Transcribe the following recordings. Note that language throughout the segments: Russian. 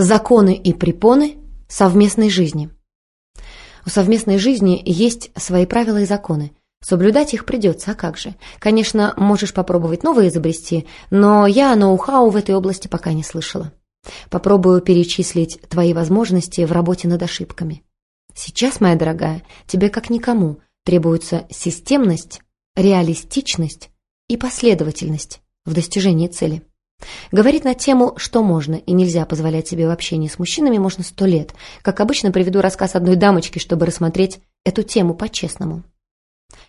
Законы и препоны совместной жизни. У совместной жизни есть свои правила и законы. Соблюдать их придется, а как же? Конечно, можешь попробовать новые изобрести, но я ноу-хау в этой области пока не слышала. Попробую перечислить твои возможности в работе над ошибками. Сейчас, моя дорогая, тебе как никому требуется системность, реалистичность и последовательность в достижении цели. Говорить на тему, что можно и нельзя позволять себе в общении с мужчинами, можно сто лет. Как обычно, приведу рассказ одной дамочки, чтобы рассмотреть эту тему по-честному.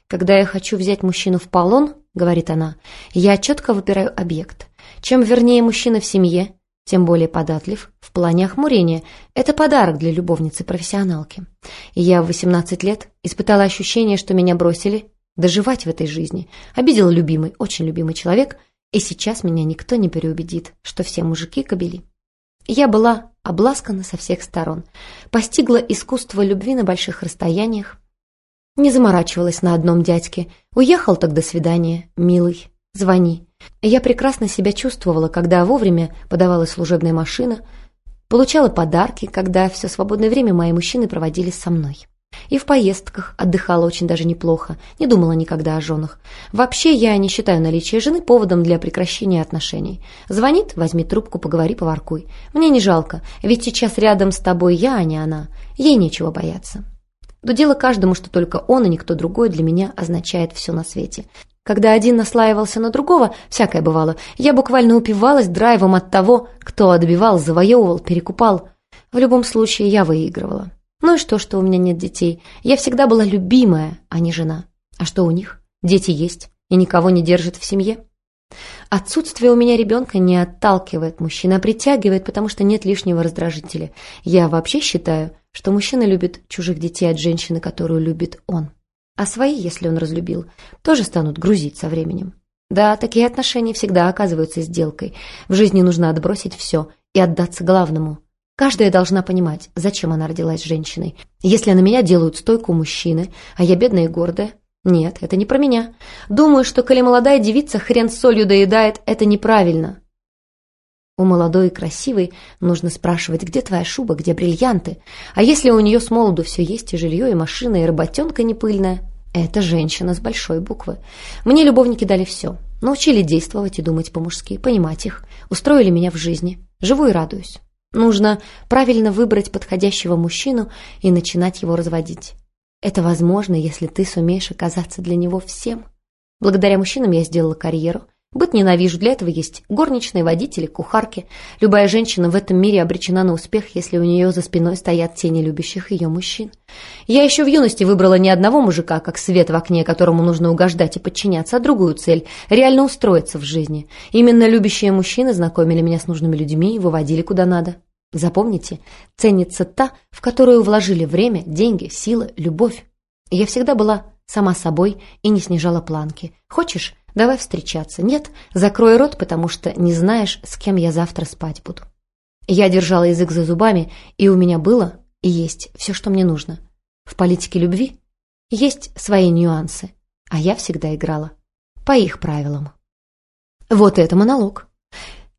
«Когда я хочу взять мужчину в полон, — говорит она, — я четко выбираю объект. Чем вернее мужчина в семье, тем более податлив в плане охмурения. Это подарок для любовницы-профессионалки. Я в 18 лет испытала ощущение, что меня бросили доживать в этой жизни. Обидел любимый, очень любимый человек — и сейчас меня никто не переубедит, что все мужики кобели. Я была обласкана со всех сторон, постигла искусство любви на больших расстояниях, не заморачивалась на одном дядьке. Уехал так до свидания, милый, звони. Я прекрасно себя чувствовала, когда вовремя подавалась служебная машина, получала подарки, когда все свободное время мои мужчины проводили со мной. И в поездках отдыхала очень даже неплохо, не думала никогда о женах. Вообще я не считаю наличие жены поводом для прекращения отношений. Звонит, возьми трубку, поговори, поворкуй. Мне не жалко, ведь сейчас рядом с тобой я, а не она. Ей нечего бояться. Дудела каждому, что только он и никто другой для меня означает все на свете. Когда один наслаивался на другого, всякое бывало, я буквально упивалась драйвом от того, кто отбивал, завоевывал, перекупал. В любом случае я выигрывала. Ну и что, что у меня нет детей? Я всегда была любимая, а не жена. А что у них? Дети есть, и никого не держит в семье. Отсутствие у меня ребенка не отталкивает мужчина, а притягивает, потому что нет лишнего раздражителя. Я вообще считаю, что мужчина любит чужих детей от женщины, которую любит он. А свои, если он разлюбил, тоже станут грузить со временем. Да, такие отношения всегда оказываются сделкой. В жизни нужно отбросить все и отдаться главному Каждая должна понимать, зачем она родилась женщиной. Если на меня делают стойку мужчины, а я бедная и гордая, нет, это не про меня. Думаю, что коли молодая девица хрен с солью доедает, это неправильно. У молодой и красивой нужно спрашивать, где твоя шуба, где бриллианты. А если у нее с молоду все есть, и жилье, и машина, и работенка не пыльная, это женщина с большой буквы. Мне любовники дали все. Научили действовать и думать по-мужски, понимать их. Устроили меня в жизни. Живу и радуюсь. Нужно правильно выбрать подходящего мужчину и начинать его разводить. Это возможно, если ты сумеешь оказаться для него всем. Благодаря мужчинам я сделала карьеру. Быт ненавижу, для этого есть горничные, водители, кухарки. Любая женщина в этом мире обречена на успех, если у нее за спиной стоят тени любящих ее мужчин. Я еще в юности выбрала не одного мужика, как свет в окне, которому нужно угождать и подчиняться, а другую цель – реально устроиться в жизни. Именно любящие мужчины знакомили меня с нужными людьми и выводили куда надо. Запомните, ценится та, в которую вложили время, деньги, силы, любовь. Я всегда была сама собой и не снижала планки. Хочешь, давай встречаться. Нет, закрой рот, потому что не знаешь, с кем я завтра спать буду. Я держала язык за зубами, и у меня было и есть все, что мне нужно. В политике любви есть свои нюансы, а я всегда играла по их правилам. Вот это монолог.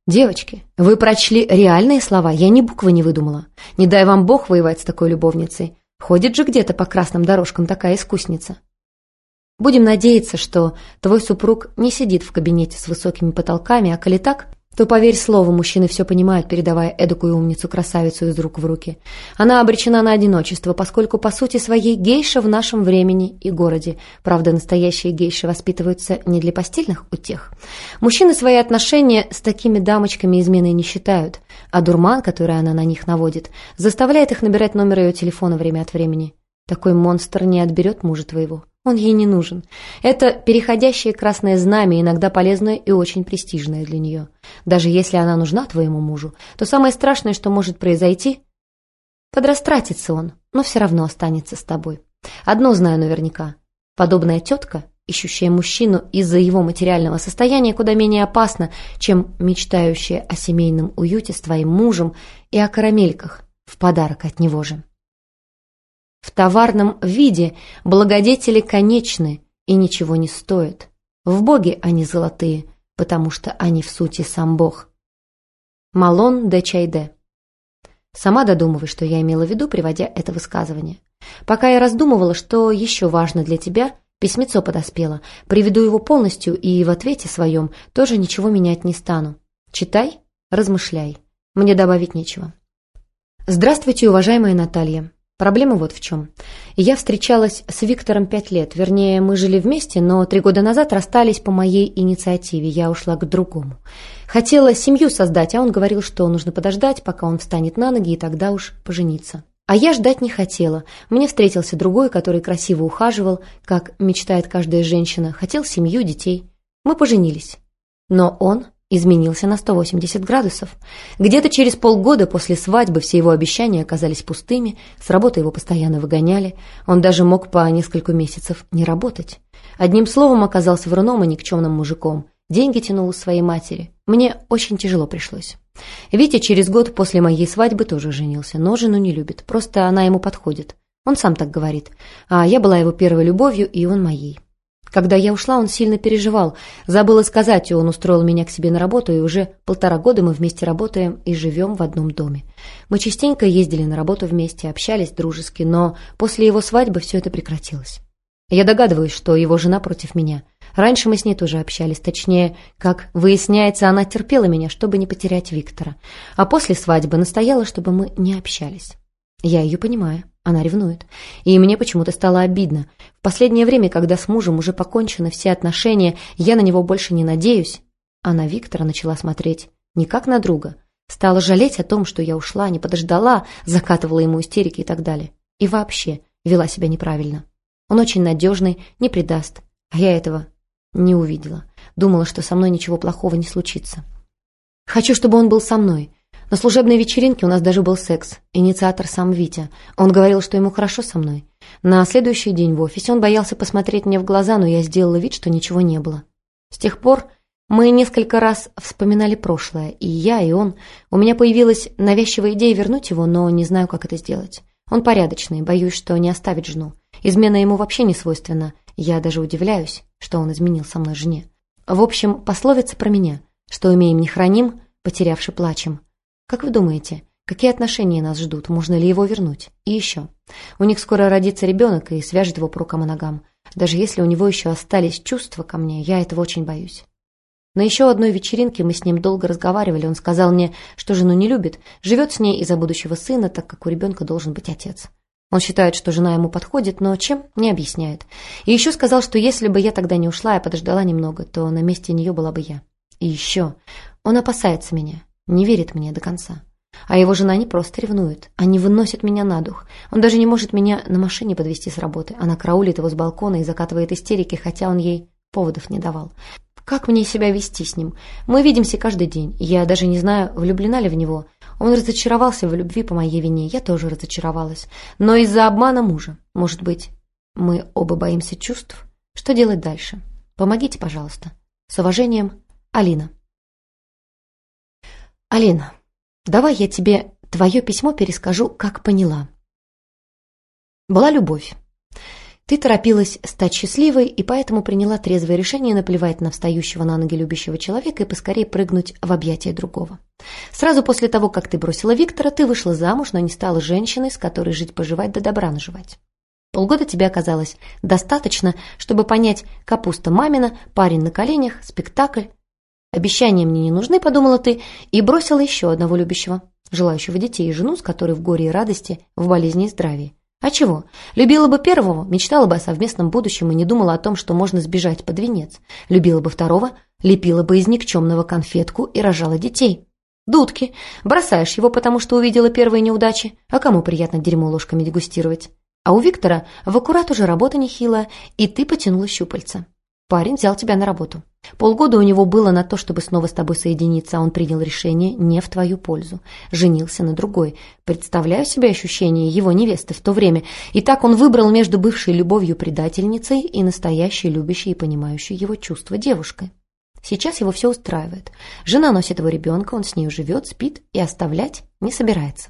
«Девочки, вы прочли реальные слова, я ни буквы не выдумала. Не дай вам Бог воевать с такой любовницей. Ходит же где-то по красным дорожкам такая искусница». Будем надеяться, что твой супруг не сидит в кабинете с высокими потолками, а коли так, то, поверь слову, мужчины все понимают, передавая эдакую умницу-красавицу из рук в руки. Она обречена на одиночество, поскольку, по сути своей, гейша в нашем времени и городе. Правда, настоящие гейши воспитываются не для постельных утех. Мужчины свои отношения с такими дамочками изменой не считают, а дурман, который она на них наводит, заставляет их набирать номер ее телефона время от времени. Такой монстр не отберет мужа твоего. Он ей не нужен. Это переходящее красное знамя, иногда полезное и очень престижное для нее. Даже если она нужна твоему мужу, то самое страшное, что может произойти, подрастратится он, но все равно останется с тобой. Одно знаю наверняка. Подобная тетка, ищущая мужчину из-за его материального состояния, куда менее опасна, чем мечтающая о семейном уюте с твоим мужем и о карамельках в подарок от него же. В товарном виде благодетели конечны и ничего не стоят. В Боге они золотые, потому что они в сути сам Бог. Малон де Чайде Сама додумывай, что я имела в виду, приводя это высказывание. Пока я раздумывала, что еще важно для тебя, письмецо подоспело. Приведу его полностью и в ответе своем тоже ничего менять не стану. Читай, размышляй. Мне добавить нечего. Здравствуйте, уважаемая Наталья. Проблема вот в чем. Я встречалась с Виктором пять лет. Вернее, мы жили вместе, но три года назад расстались по моей инициативе. Я ушла к другому. Хотела семью создать, а он говорил, что нужно подождать, пока он встанет на ноги, и тогда уж пожениться. А я ждать не хотела. Мне встретился другой, который красиво ухаживал, как мечтает каждая женщина. Хотел семью, детей. Мы поженились. Но он изменился на 180 градусов. Где-то через полгода после свадьбы все его обещания оказались пустыми, с работы его постоянно выгоняли, он даже мог по несколько месяцев не работать. Одним словом, оказался вруном и никчемным мужиком. Деньги тянул у своей матери. Мне очень тяжело пришлось. Витя через год после моей свадьбы тоже женился, но жену не любит, просто она ему подходит. Он сам так говорит. А я была его первой любовью, и он моей. Когда я ушла, он сильно переживал. Забыла сказать, и он устроил меня к себе на работу, и уже полтора года мы вместе работаем и живем в одном доме. Мы частенько ездили на работу вместе, общались дружески, но после его свадьбы все это прекратилось. Я догадываюсь, что его жена против меня. Раньше мы с ней тоже общались, точнее, как выясняется, она терпела меня, чтобы не потерять Виктора. А после свадьбы настояла, чтобы мы не общались. Я ее понимаю. Она ревнует. И мне почему-то стало обидно. В последнее время, когда с мужем уже покончены все отношения, я на него больше не надеюсь. А на Виктора начала смотреть не как на друга. Стала жалеть о том, что я ушла, не подождала, закатывала ему истерики и так далее. И вообще вела себя неправильно. Он очень надежный, не предаст. А я этого не увидела. Думала, что со мной ничего плохого не случится. Хочу, чтобы он был со мной. На служебной вечеринке у нас даже был секс. Инициатор сам Витя. Он говорил, что ему хорошо со мной. На следующий день в офисе он боялся посмотреть мне в глаза, но я сделала вид, что ничего не было. С тех пор мы несколько раз вспоминали прошлое, и я, и он. У меня появилась навязчивая идея вернуть его, но не знаю, как это сделать. Он порядочный, боюсь, что не оставит жену. Измена ему вообще не свойственна. Я даже удивляюсь, что он изменил со мной жене. В общем, пословица про меня. Что имеем не храним, потерявши плачем. Как вы думаете, какие отношения нас ждут? Можно ли его вернуть? И еще. У них скоро родится ребенок и свяжет его по рукам и ногам. Даже если у него еще остались чувства ко мне, я этого очень боюсь. На еще одной вечеринке мы с ним долго разговаривали. Он сказал мне, что жену не любит, живет с ней из-за будущего сына, так как у ребенка должен быть отец. Он считает, что жена ему подходит, но чем – не объясняет. И еще сказал, что если бы я тогда не ушла и подождала немного, то на месте нее была бы я. И еще. Он опасается меня не верит мне до конца. А его жена не просто ревнует, они выносят меня на дух. Он даже не может меня на машине подвести с работы. Она краулит его с балкона и закатывает истерики, хотя он ей поводов не давал. Как мне себя вести с ним? Мы видимся каждый день. Я даже не знаю, влюблена ли в него. Он разочаровался в любви по моей вине. Я тоже разочаровалась. Но из-за обмана мужа. Может быть, мы оба боимся чувств? Что делать дальше? Помогите, пожалуйста. С уважением, Алина. «Алина, давай я тебе твое письмо перескажу, как поняла». Была любовь. Ты торопилась стать счастливой и поэтому приняла трезвое решение наплевать на встающего на ноги любящего человека и поскорее прыгнуть в объятия другого. Сразу после того, как ты бросила Виктора, ты вышла замуж, но не стала женщиной, с которой жить-поживать да добра наживать. Полгода тебе оказалось достаточно, чтобы понять капуста мамина, парень на коленях, спектакль, Обещания мне не нужны, подумала ты, и бросила еще одного любящего, желающего детей и жену, с которой в горе и радости, в болезни и здравии. А чего? Любила бы первого, мечтала бы о совместном будущем и не думала о том, что можно сбежать под венец. Любила бы второго, лепила бы из никчемного конфетку и рожала детей. Дудки. Бросаешь его, потому что увидела первые неудачи. А кому приятно дерьмо ложками дегустировать? А у Виктора в аккурат уже работа нехилая, и ты потянула щупальца. Парень взял тебя на работу. Полгода у него было на то, чтобы снова с тобой соединиться, а он принял решение не в твою пользу. Женился на другой. Представляю себе ощущение его невесты в то время. И так он выбрал между бывшей любовью-предательницей и настоящей любящей и понимающей его чувства девушкой. Сейчас его все устраивает. Жена носит его ребенка, он с ней живет, спит и оставлять не собирается.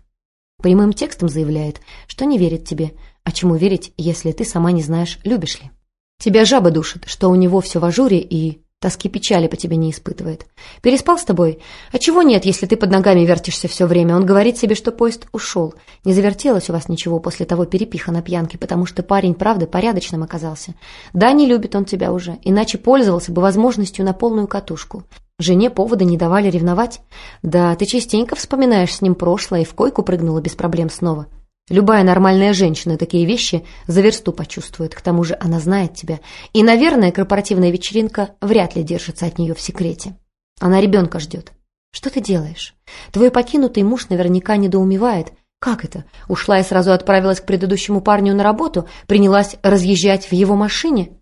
Прямым текстом заявляет, что не верит тебе. А чему верить, если ты сама не знаешь, любишь ли? Тебя жаба душит, что у него все в ажуре и Тоски печали по тебе не испытывает. Переспал с тобой? А чего нет, если ты под ногами вертишься все время? Он говорит себе, что поезд ушел. Не завертелось у вас ничего после того перепиха на пьянке, потому что парень, правда, порядочным оказался. Да, не любит он тебя уже, иначе пользовался бы возможностью на полную катушку. Жене повода не давали ревновать? Да, ты частенько вспоминаешь с ним прошлое и в койку прыгнула без проблем снова. Любая нормальная женщина такие вещи за версту почувствует, к тому же она знает тебя. И, наверное, корпоративная вечеринка вряд ли держится от нее в секрете. Она ребенка ждет. Что ты делаешь? Твой покинутый муж наверняка недоумевает. Как это? Ушла и сразу отправилась к предыдущему парню на работу, принялась разъезжать в его машине?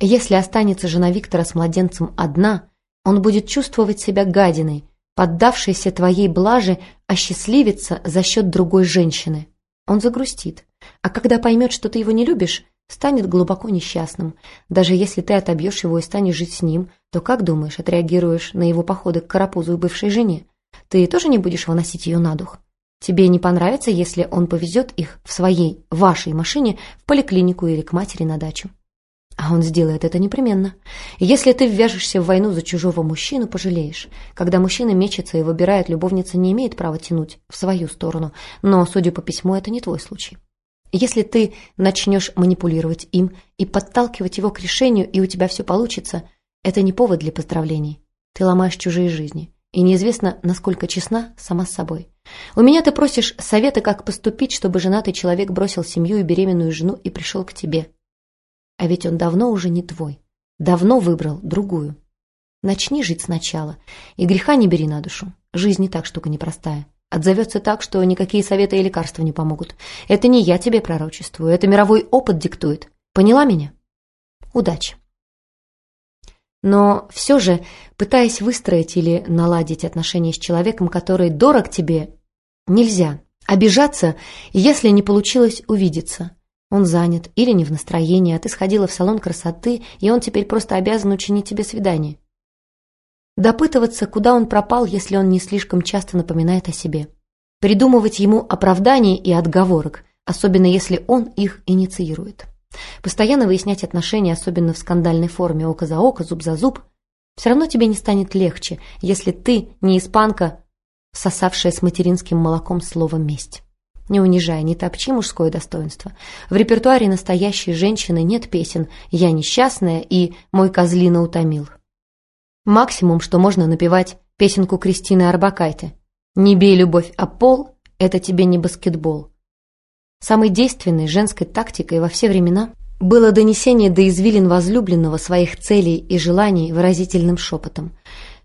Если останется жена Виктора с младенцем одна, он будет чувствовать себя гадиной, поддавшейся твоей блаже осчастливиться за счет другой женщины. Он загрустит. А когда поймет, что ты его не любишь, станет глубоко несчастным. Даже если ты отобьешь его и станешь жить с ним, то как думаешь, отреагируешь на его походы к карапузу и бывшей жене? Ты тоже не будешь выносить ее на дух? Тебе не понравится, если он повезет их в своей, вашей машине в поликлинику или к матери на дачу. А он сделает это непременно. Если ты ввяжешься в войну за чужого мужчину, пожалеешь. Когда мужчина мечется и выбирает, любовница не имеет права тянуть в свою сторону. Но, судя по письму, это не твой случай. Если ты начнешь манипулировать им и подталкивать его к решению, и у тебя все получится, это не повод для поздравлений. Ты ломаешь чужие жизни. И неизвестно, насколько честна сама с собой. У меня ты просишь совета, как поступить, чтобы женатый человек бросил семью и беременную жену и пришел к тебе. А ведь он давно уже не твой. Давно выбрал другую. Начни жить сначала. И греха не бери на душу. Жизнь не так штука непростая. Отзовется так, что никакие советы и лекарства не помогут. Это не я тебе пророчествую, это мировой опыт диктует. Поняла меня? Удачи. Но все же, пытаясь выстроить или наладить отношения с человеком, который дорог тебе, нельзя обижаться, если не получилось увидеться. Он занят или не в настроении, а ты сходила в салон красоты, и он теперь просто обязан учинить тебе свидание. Допытываться, куда он пропал, если он не слишком часто напоминает о себе. Придумывать ему оправданий и отговорок, особенно если он их инициирует. Постоянно выяснять отношения, особенно в скандальной форме око за око, зуб за зуб, все равно тебе не станет легче, если ты не испанка, сосавшая с материнским молоком слово «месть» не унижая, не топчи мужское достоинство. В репертуаре настоящей женщины нет песен «Я несчастная» и «Мой козлина утомил». Максимум, что можно напевать песенку Кристины Арбакайте «Не бей любовь, а пол – это тебе не баскетбол». Самой действенной женской тактикой во все времена было донесение до извилин возлюбленного своих целей и желаний выразительным шепотом.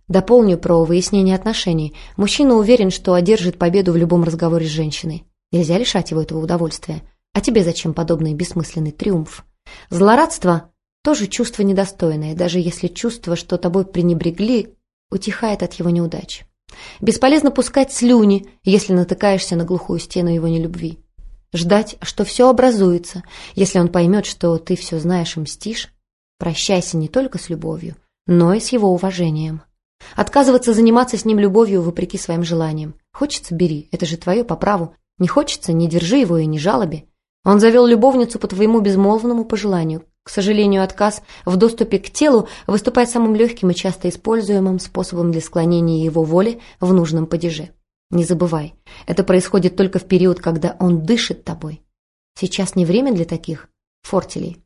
Дополню про выяснение отношений. Мужчина уверен, что одержит победу в любом разговоре с женщиной. Нельзя лишать его этого удовольствия. А тебе зачем подобный бессмысленный триумф? Злорадство – тоже чувство недостойное, даже если чувство, что тобой пренебрегли, утихает от его неудач. Бесполезно пускать слюни, если натыкаешься на глухую стену его нелюбви. Ждать, что все образуется, если он поймет, что ты все знаешь и мстишь. Прощайся не только с любовью, но и с его уважением. Отказываться заниматься с ним любовью вопреки своим желаниям. Хочется – бери, это же твое по праву. Не хочется, не держи его и не жалоби. Он завел любовницу по твоему безмолвному пожеланию. К сожалению, отказ в доступе к телу выступает самым легким и часто используемым способом для склонения его воли в нужном падеже. Не забывай, это происходит только в период, когда он дышит тобой. Сейчас не время для таких фортелей.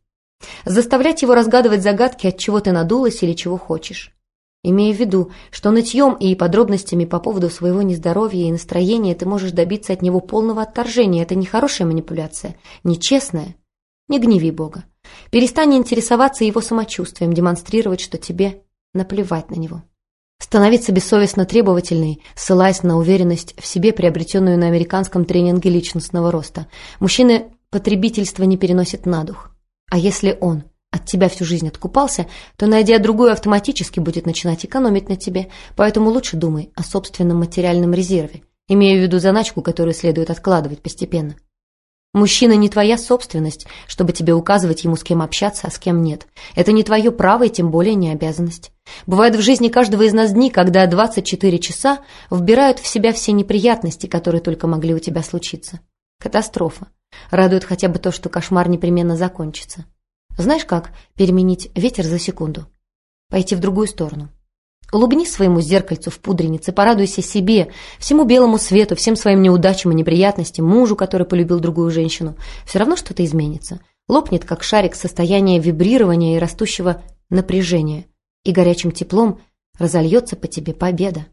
Заставлять его разгадывать загадки, от чего ты надулась или чего хочешь. Имея в виду, что нытьем и подробностями по поводу своего нездоровья и настроения ты можешь добиться от него полного отторжения. Это не хорошая манипуляция, нечестная. Не гневи Бога. Перестань интересоваться его самочувствием, демонстрировать, что тебе наплевать на него. Становиться бессовестно требовательной, ссылаясь на уверенность в себе, приобретенную на американском тренинге личностного роста. Мужчины потребительство не переносят на дух. А если он от тебя всю жизнь откупался, то, найдя другую, автоматически будет начинать экономить на тебе, поэтому лучше думай о собственном материальном резерве, имея в виду заначку, которую следует откладывать постепенно. Мужчина не твоя собственность, чтобы тебе указывать ему, с кем общаться, а с кем нет. Это не твое право и тем более не обязанность. Бывает в жизни каждого из нас дни, когда 24 часа вбирают в себя все неприятности, которые только могли у тебя случиться. Катастрофа. Радует хотя бы то, что кошмар непременно закончится. Знаешь как переменить ветер за секунду? пойти в другую сторону. Улыбнись своему зеркальцу в пудренице, порадуйся себе, всему белому свету, всем своим неудачам и неприятностям, мужу, который полюбил другую женщину. Все равно что-то изменится. Лопнет, как шарик, состояние вибрирования и растущего напряжения. И горячим теплом разольется по тебе победа.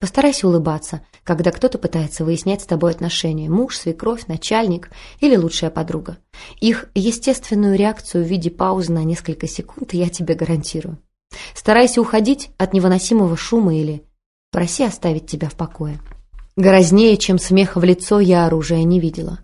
Постарайся улыбаться, когда кто-то пытается выяснять с тобой отношения. Муж, свекровь, начальник или лучшая подруга. Их естественную реакцию в виде паузы на несколько секунд я тебе гарантирую. Старайся уходить от невыносимого шума или проси оставить тебя в покое. Грознее, чем смеха в лицо, я оружия не видела.